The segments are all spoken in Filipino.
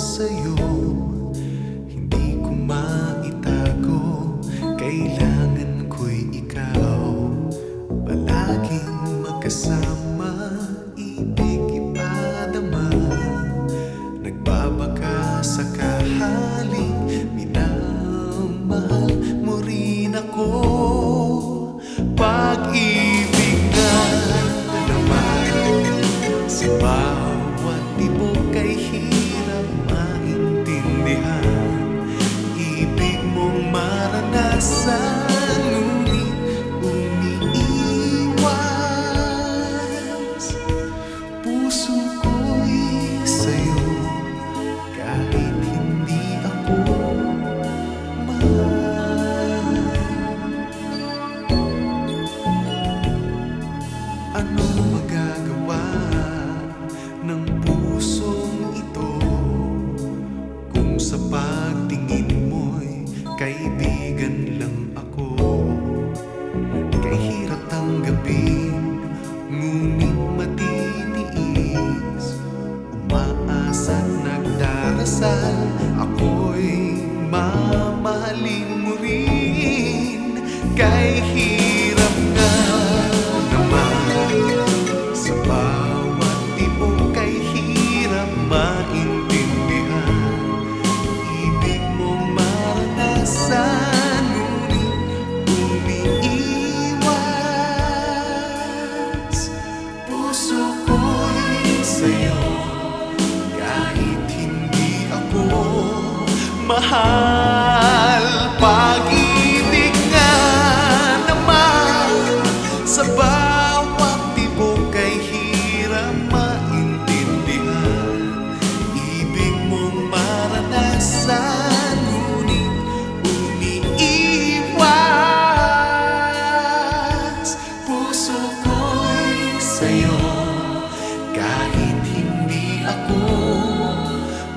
sa'yo. Hindi ko maitago Kailangan ko'y ikaw. Palaging magkasama sa pagtingin mo'y kaibigan lang ako. Kay hirap tanggapin, ngunit matitiis. Umaasa nagdarasal, ako'y mamahalin mo rin. Kay hirap mahal. Pag-ibig nga naman Sa bawat tibok ay hirap maintindihan. Ibig mong maranasan Ngunit umiiwas. Puso ko'y sa'yo Kahit hindi ako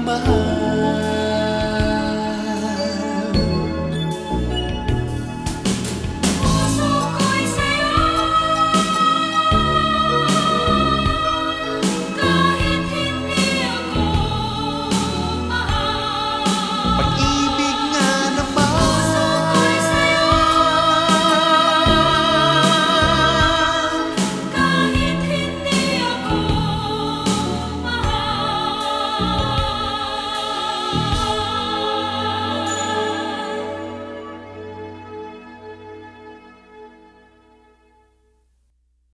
mahal.